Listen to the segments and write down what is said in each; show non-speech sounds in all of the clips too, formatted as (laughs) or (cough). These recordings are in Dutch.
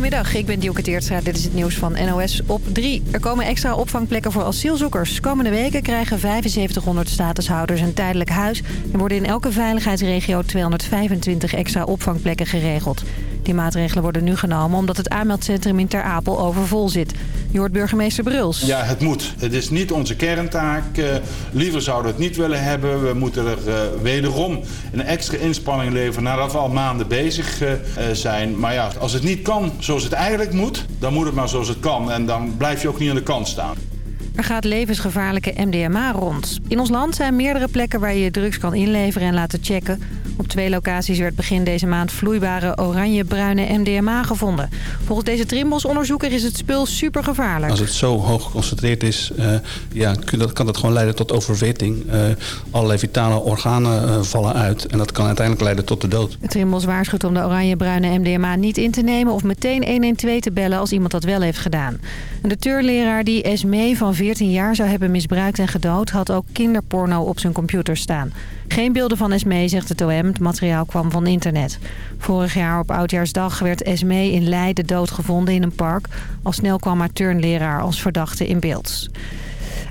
Goedemiddag, ik ben Dielke Teertstra. Dit is het nieuws van NOS op 3. Er komen extra opvangplekken voor asielzoekers. Komende weken krijgen 7500 statushouders een tijdelijk huis... en worden in elke veiligheidsregio 225 extra opvangplekken geregeld. Die maatregelen worden nu genomen omdat het aanmeldcentrum in Ter Apel overvol zit. Je hoort burgemeester Bruls. Ja, het moet. Het is niet onze kerntaak. Uh, liever zouden we het niet willen hebben. We moeten er uh, wederom een extra inspanning leveren nadat we al maanden bezig uh, zijn. Maar ja, als het niet kan zoals het eigenlijk moet, dan moet het maar zoals het kan. En dan blijf je ook niet aan de kant staan. Er gaat levensgevaarlijke MDMA rond. In ons land zijn meerdere plekken waar je drugs kan inleveren en laten checken. Op twee locaties werd begin deze maand vloeibare oranje-bruine MDMA gevonden. Volgens deze Trimbos-onderzoeker is het spul supergevaarlijk. Als het zo hoog geconcentreerd is, uh, ja, kan dat gewoon leiden tot overwitting. Uh, allerlei vitale organen uh, vallen uit en dat kan uiteindelijk leiden tot de dood. Trimbos waarschuwt om de oranje-bruine MDMA niet in te nemen... of meteen 112 te bellen als iemand dat wel heeft gedaan. De turleraar die Esmee van 14 jaar zou hebben misbruikt en gedood... had ook kinderporno op zijn computer staan. Geen beelden van Esmee, zegt het OM. Het materiaal kwam van internet. Vorig jaar op Oudjaarsdag werd Esmee in Leiden doodgevonden in een park. Al snel kwam haar turnleraar als verdachte in beeld.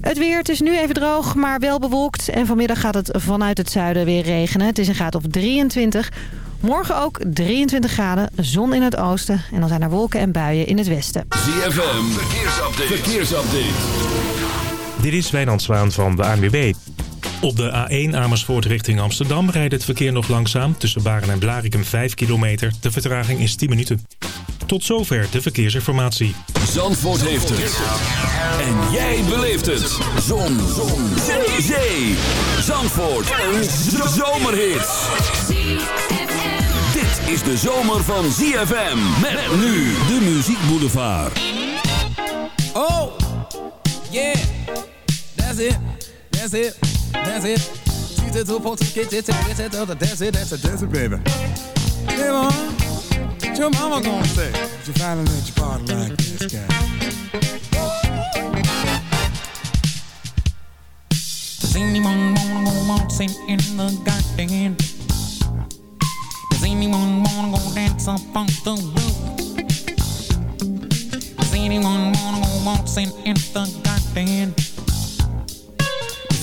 Het weer, het is nu even droog, maar wel bewolkt. En vanmiddag gaat het vanuit het zuiden weer regenen. Het is een graad of 23. Morgen ook 23 graden, zon in het oosten. En dan zijn er wolken en buien in het westen. ZFM, verkeersupdate. verkeersupdate. Dit is Wijnand Zwaan van de ANWB. Op de A1 Amersfoort richting Amsterdam rijdt het verkeer nog langzaam. Tussen Baren en Blarikum 5 kilometer. De vertraging is 10 minuten. Tot zover de verkeersinformatie. Zandvoort heeft het. En jij beleeft het. Zon. Zon. Zee. Zee. Zandvoort. Een zomerhit. Dit is de zomer van ZFM. Met nu de Muziek Boulevard. Oh. Yeah. That's it. That's it. That's it. She's a two folks get it, get it, that's it, that's it, that's it, baby. Hey, mom, what your mama gonna say? If you finally let your body like this guy. Does anyone wanna go waltzing in the garden? Does anyone wanna go dance up on the roof? Does anyone wanna go waltzing in the garden?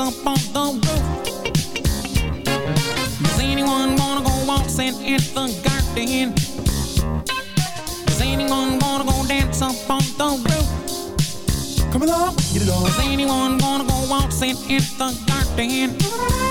up on the roof? Does anyone wanna go waltzing in the garden? Is anyone gonna go dance up on the roof? Come along, get it on. Is anyone gonna go waltzing in the garden?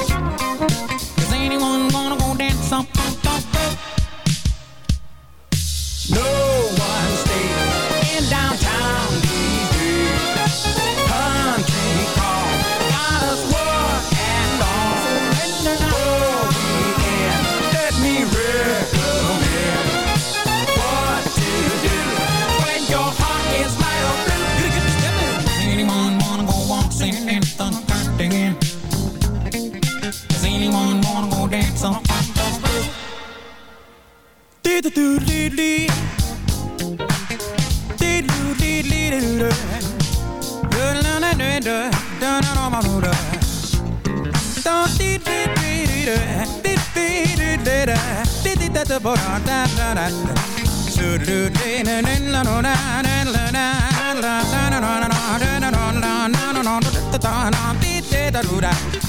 da da da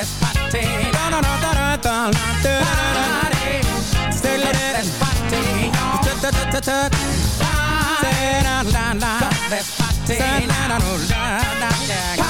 despacito. No, no, no, no, no, Take it despacito. Say Party. la party! Despacito. Say la la la.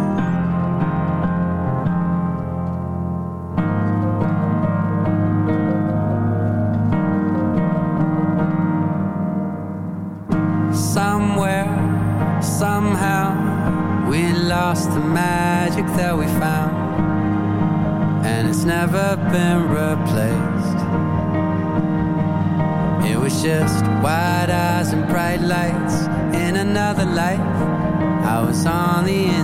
Wide eyes and bright lights in another life. I was on the inside,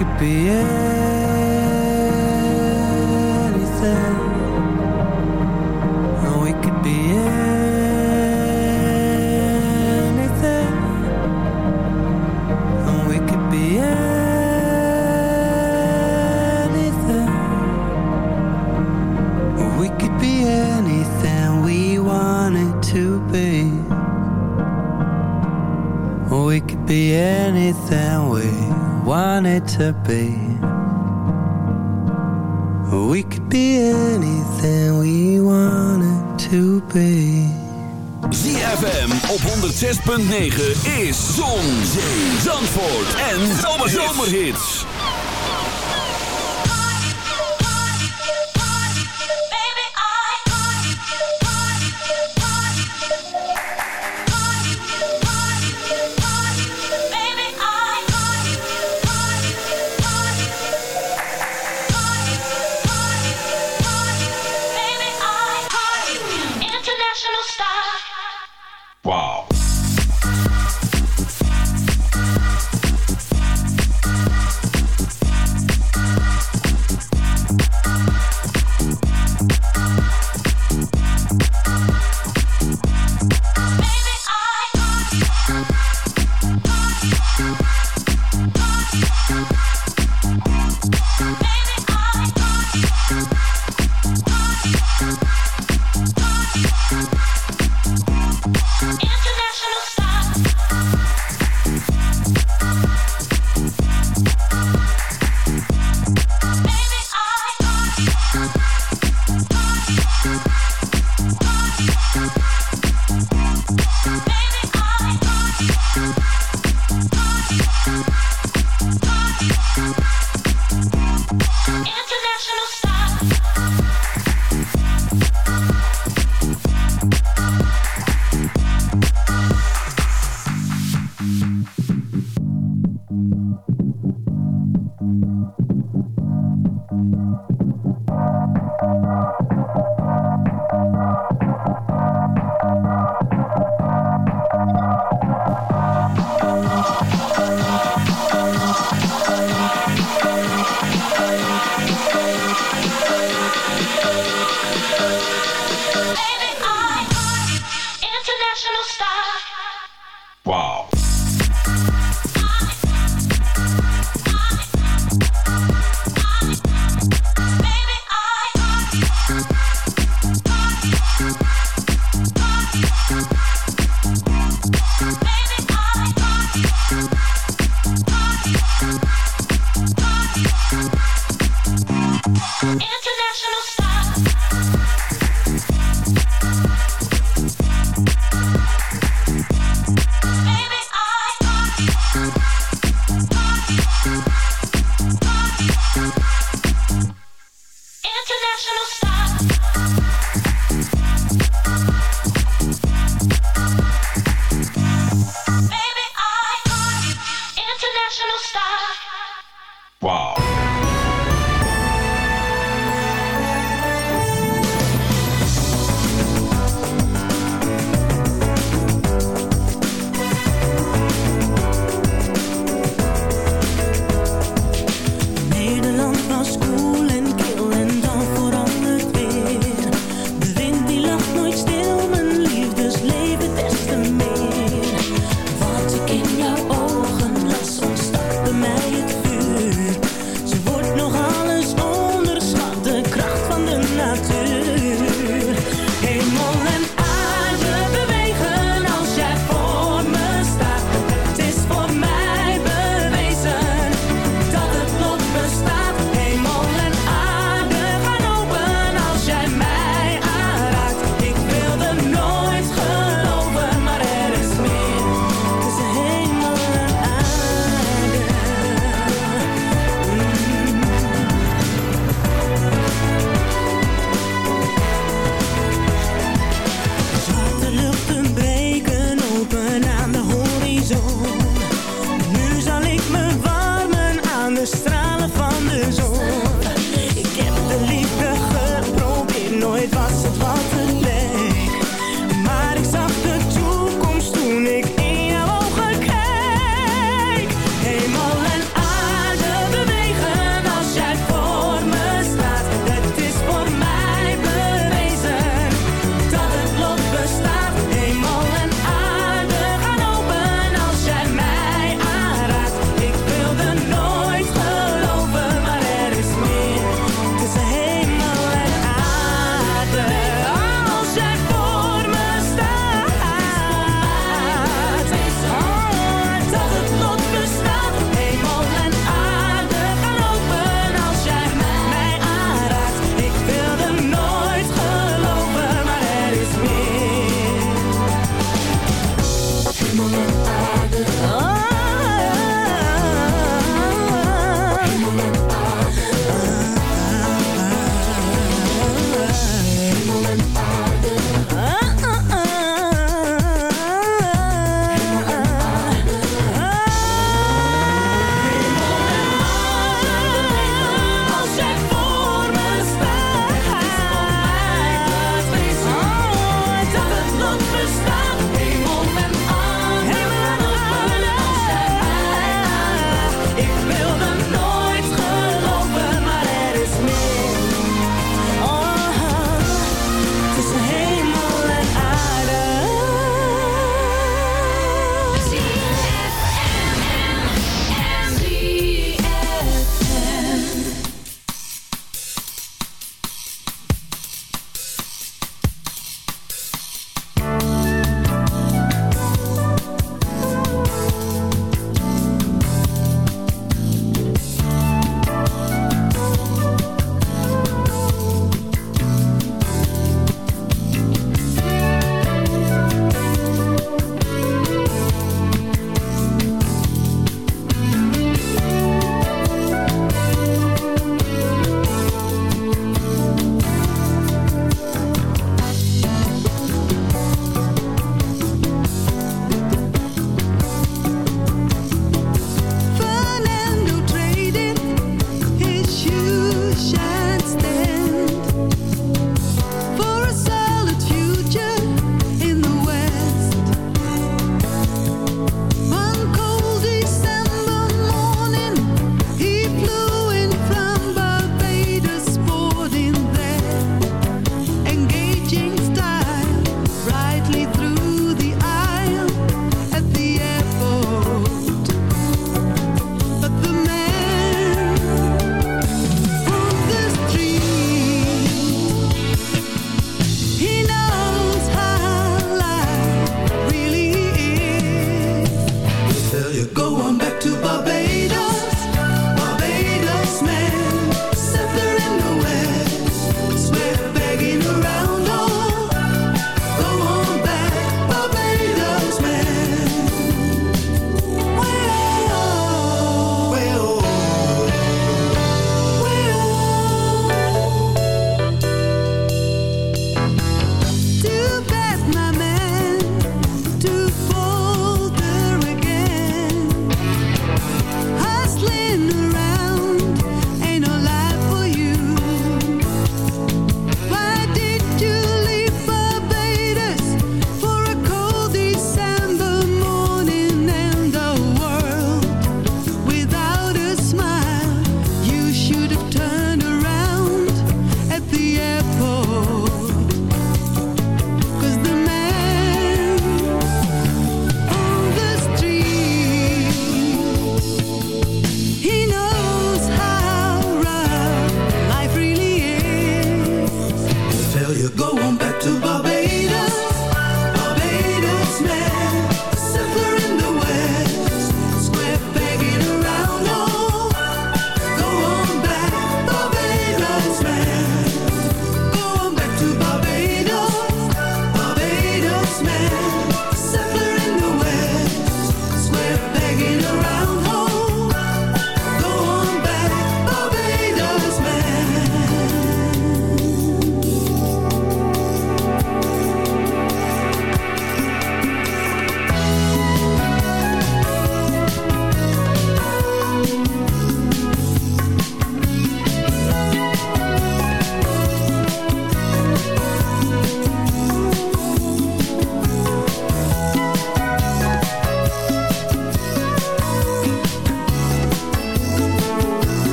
could be anything. To be. We could be anything we wanted to be. ZFM op 106.9 is Zon, Zee, Zandvoort en Zomerhits. International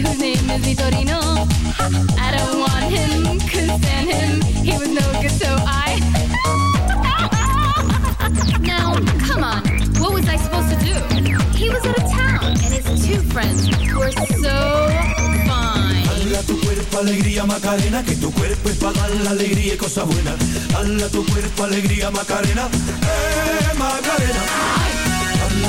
whose name is Vitorino. I don't want him, couldn't stand him, he was no good, so I. (laughs) now, come on, what was I supposed to do? He was out of town, and his two friends were so fine. Hala tu cuerpo alegría Macarena, que tu cuerpo es para dar la alegría y cosas buenas. Hala tu cuerpo alegría Macarena, eh Macarena.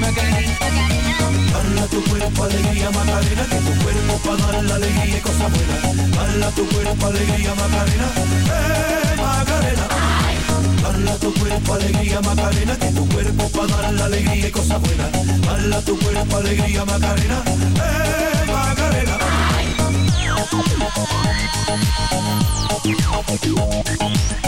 Hala tu cuerpo alegría Macarena, que tu cuerpo para dar la alegría y cosas buenas. Hala tu cuerpo alegría Macarena, eh Macarena. Hala tu cuerpo alegría Macarena, que tu cuerpo para dar la alegría y cosas buenas. Hala tu cuerpo alegría Macarena, eh Macarena. Come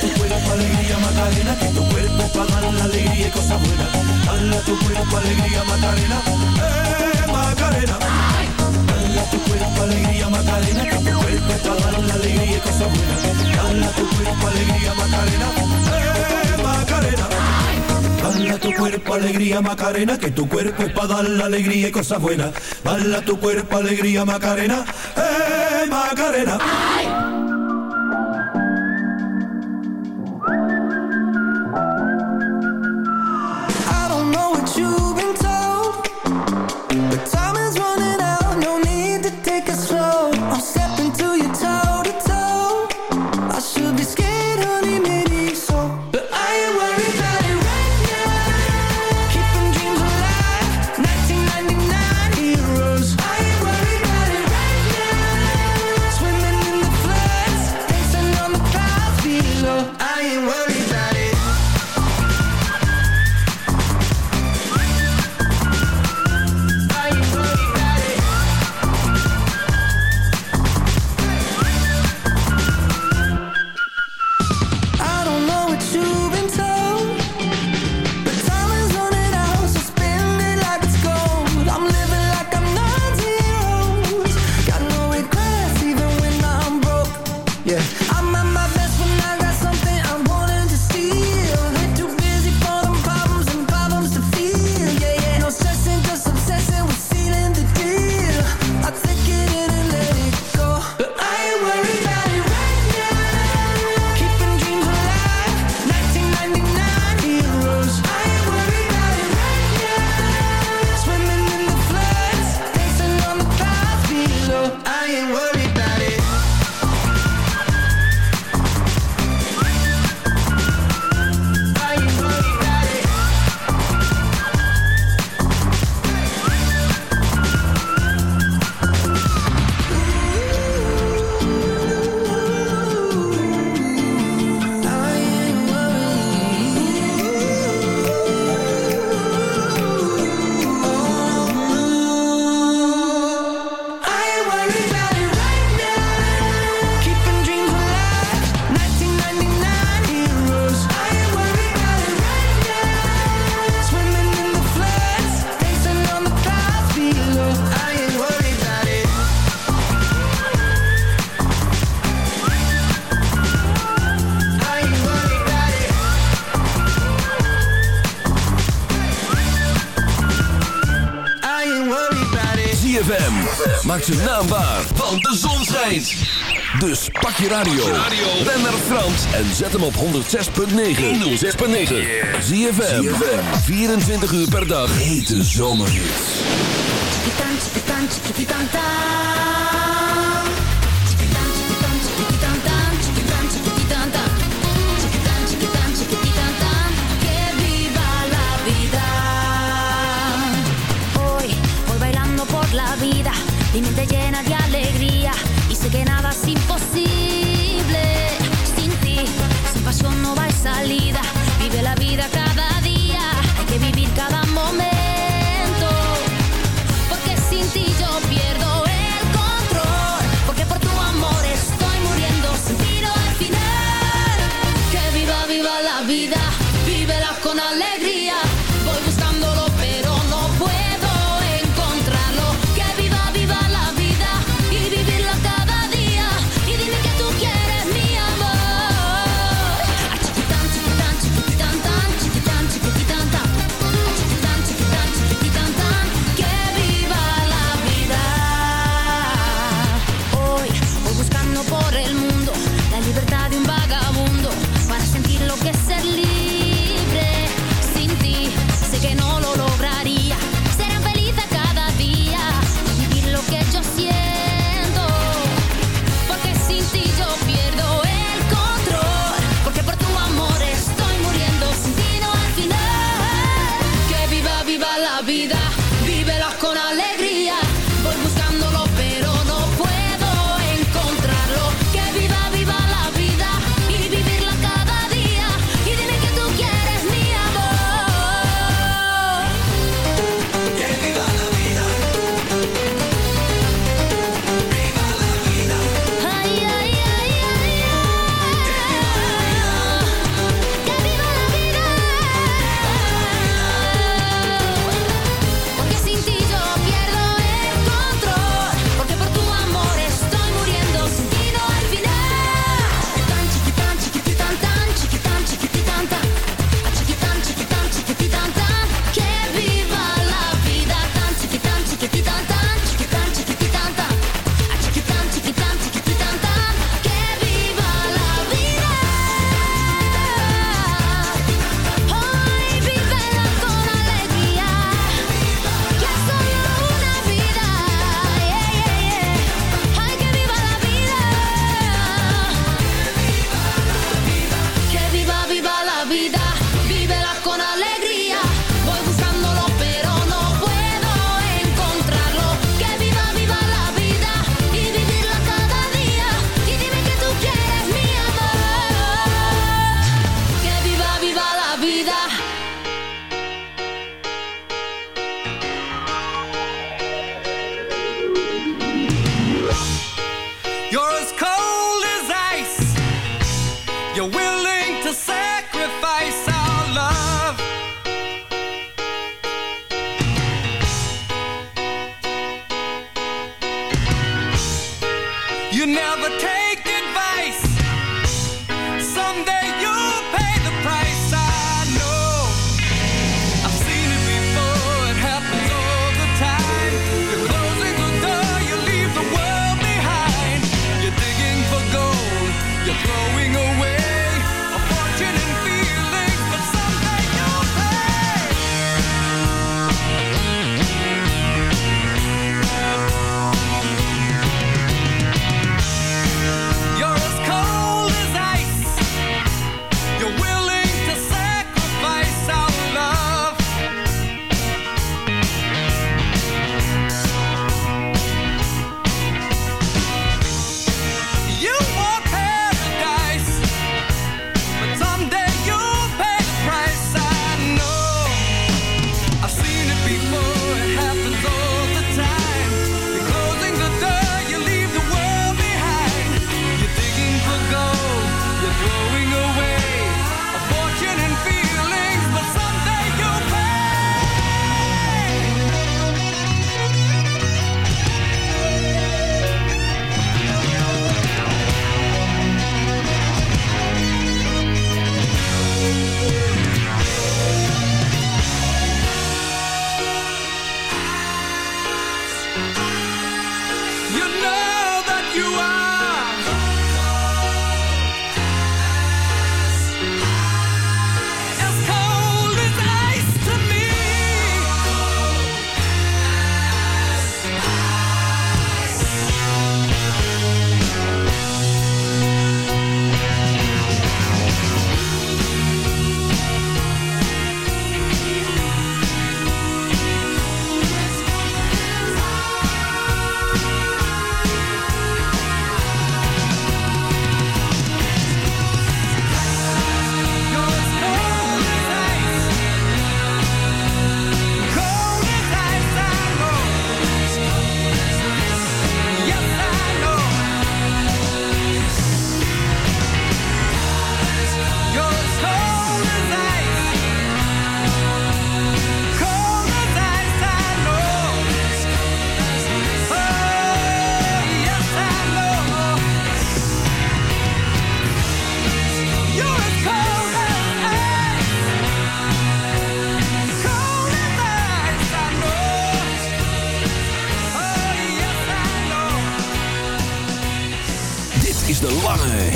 Tu cuerpo alegría Macarena, que tu cuerpo para dar la alegría y cosas buenas. Hala tu cuerpo alegría Macarena, eh Macarena. Hala tu cuerpo alegría Macarena, que tu cuerpo para dar la alegría y cosas buenas. Hala tu cuerpo alegría Macarena, eh Macarena. Hala tu cuerpo alegría Macarena, que tu cuerpo es para dar la alegría y cosas buenas. Hala tu cuerpo alegría Macarena, eh Macarena. I je radio. Ben naar Frans en zet hem op 106.9. 106.9. ZFM. 24 uur per dag. Hete zomerhits. Hoy bailando por la vida, mi mente llena de alegría sé que nada es imposible. Sin ti, sin pasión no hay salida. Vive la vida cada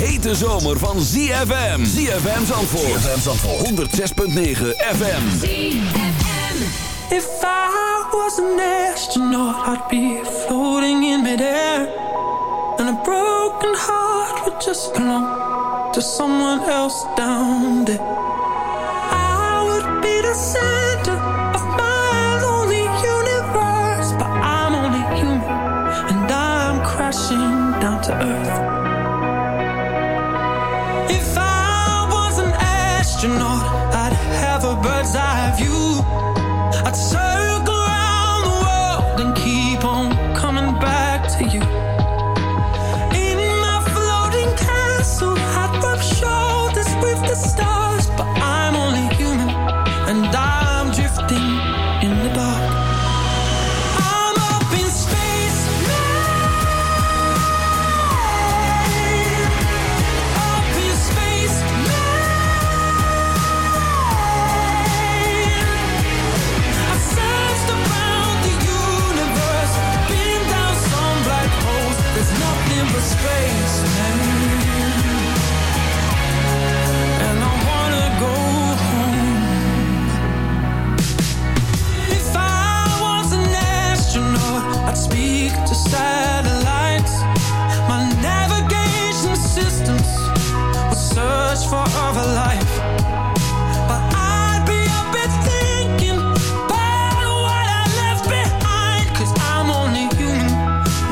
hete zomer van ZFM. ZFM Zandvoort. ZFM Zandvoort. 106.9 FM. ZFM. If I was an astronaut, I'd be floating in midair. And a broken heart would just belong to someone else down there. I would be the same.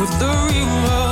with the real remote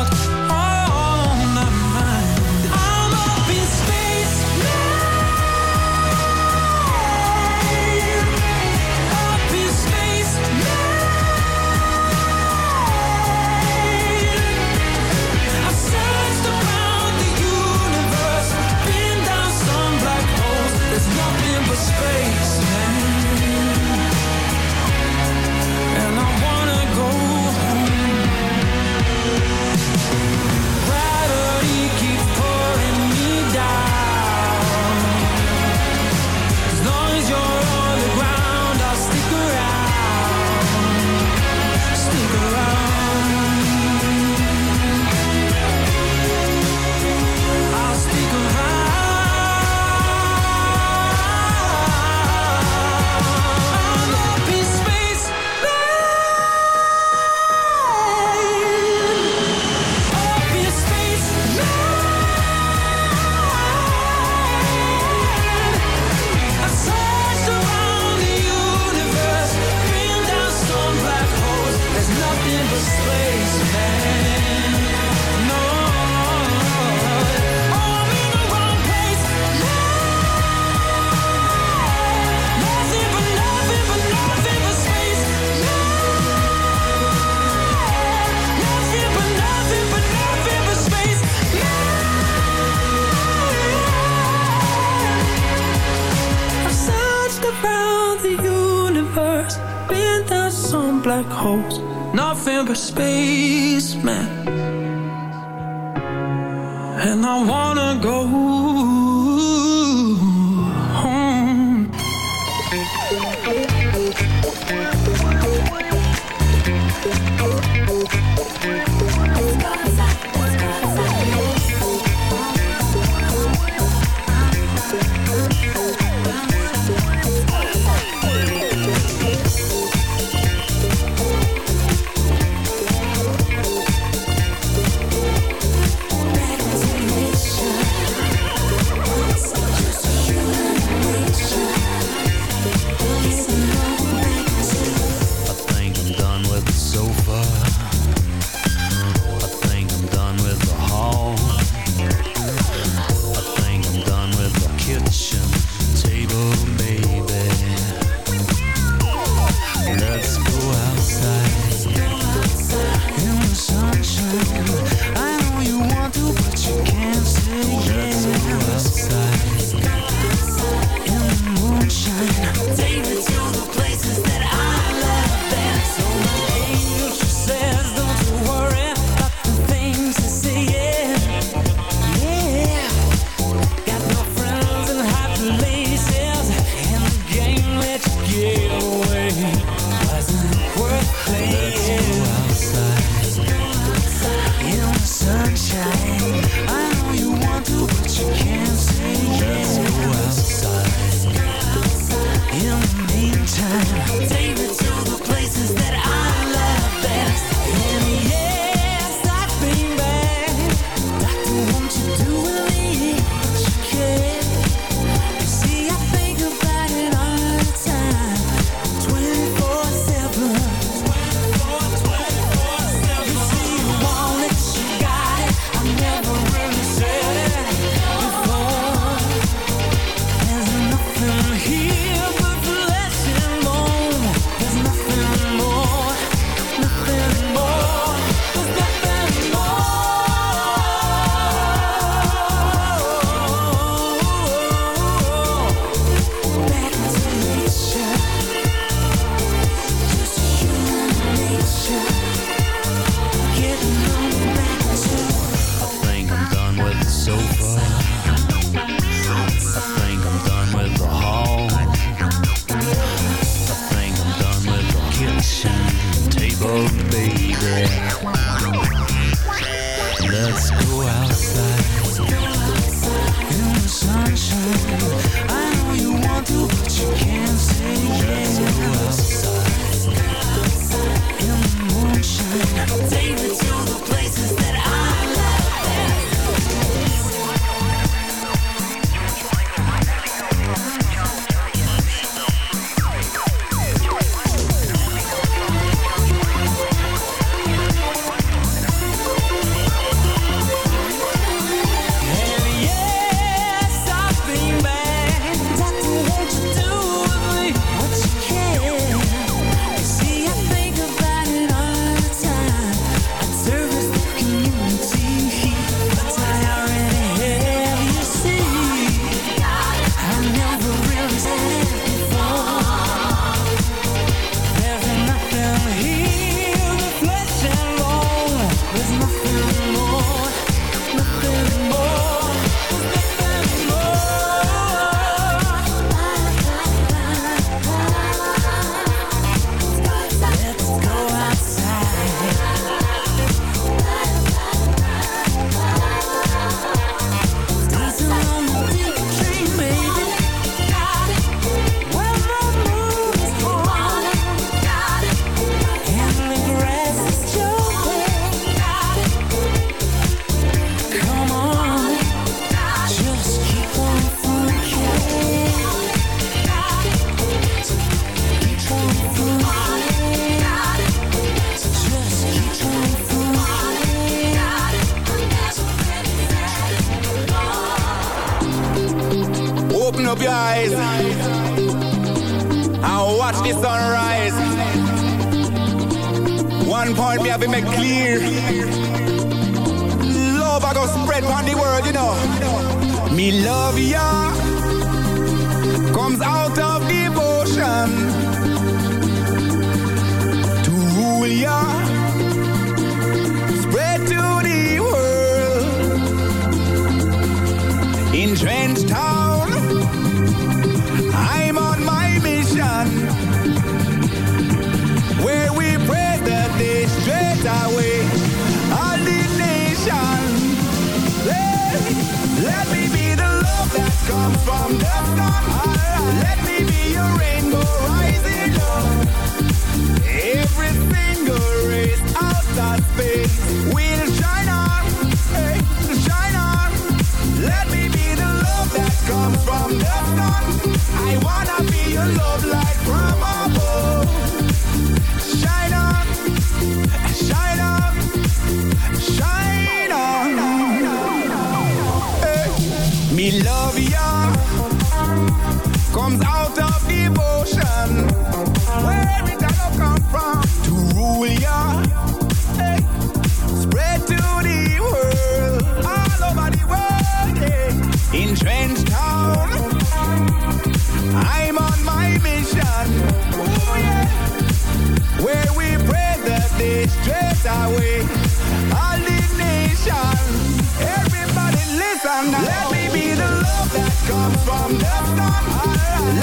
from the sun.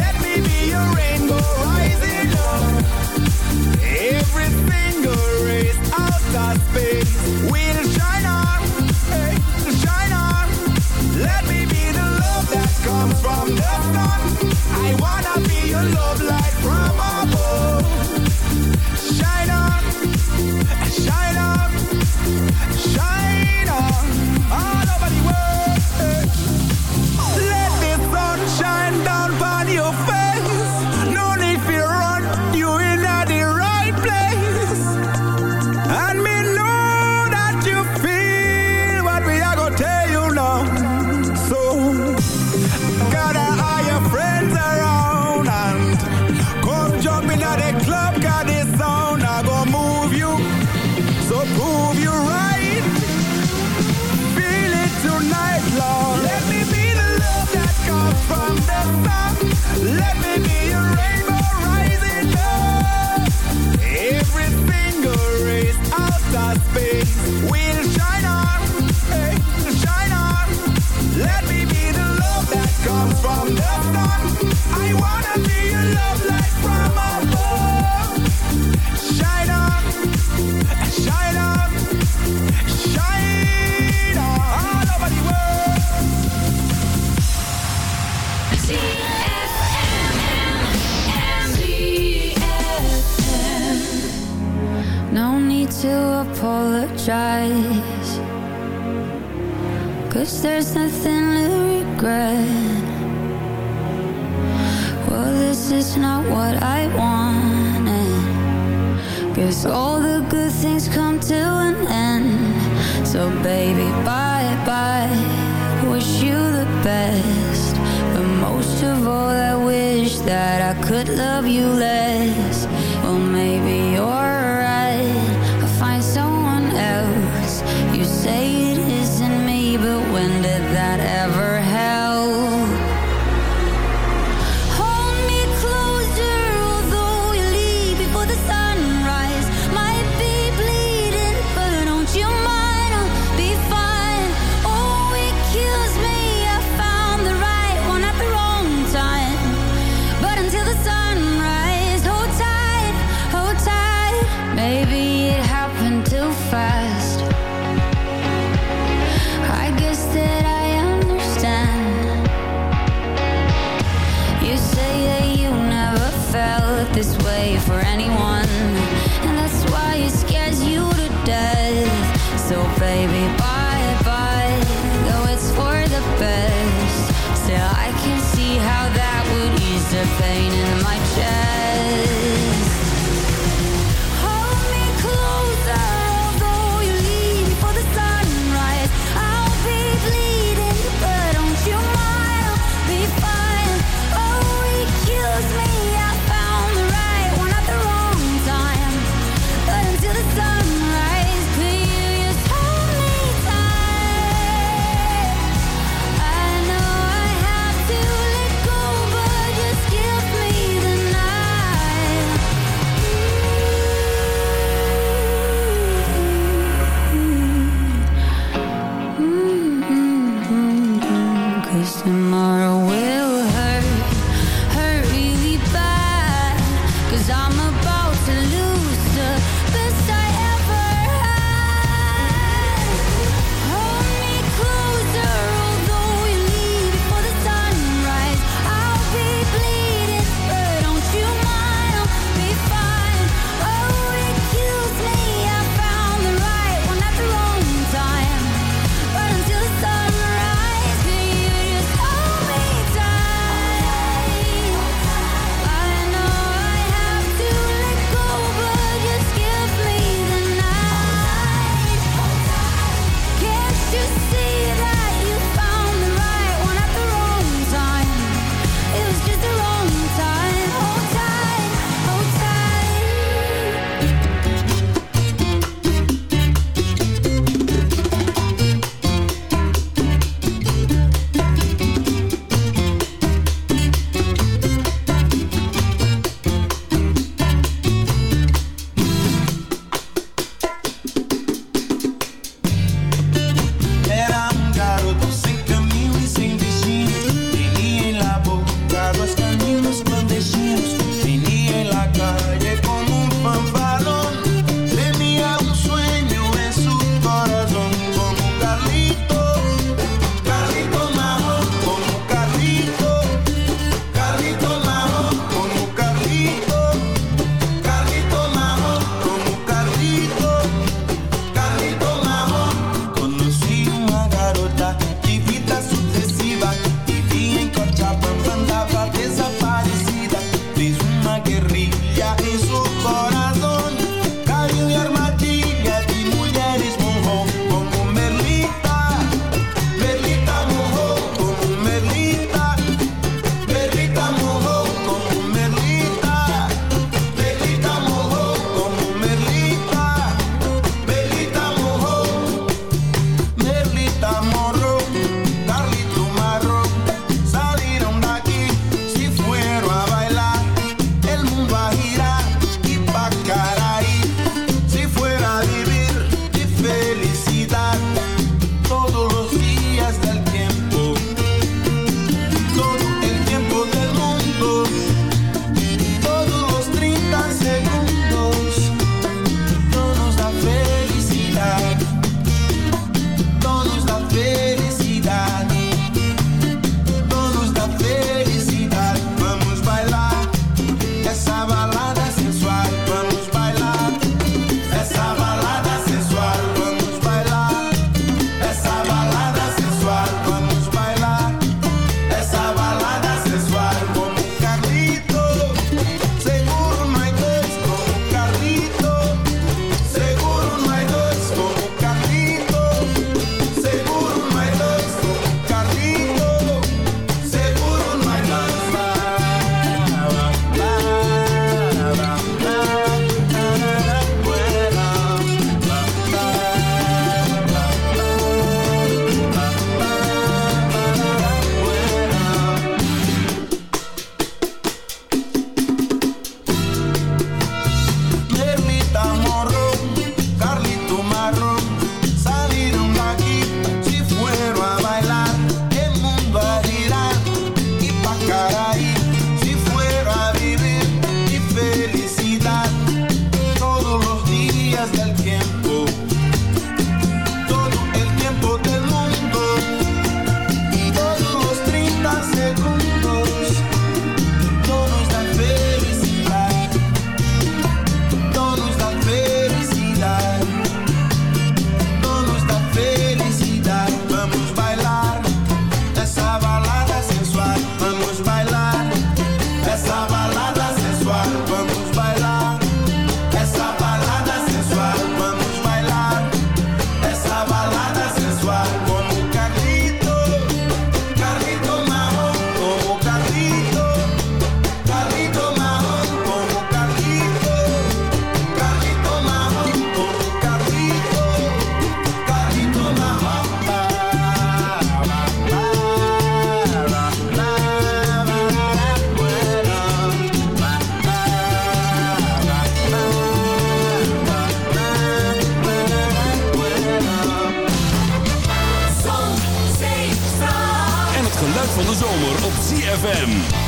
Let me be a rainbow rising. Everything already outside will shine on, shine on Let me be the love that comes from the sun. I wanna be your love light Cause there's nothing to regret. Well, this is not what I wanted. Cause all the good things come to an end. So, baby, bye bye. Wish you the best. But most of all, I wish that I could love you less. Well, maybe you're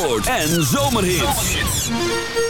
Zandvoort en zomerhits. No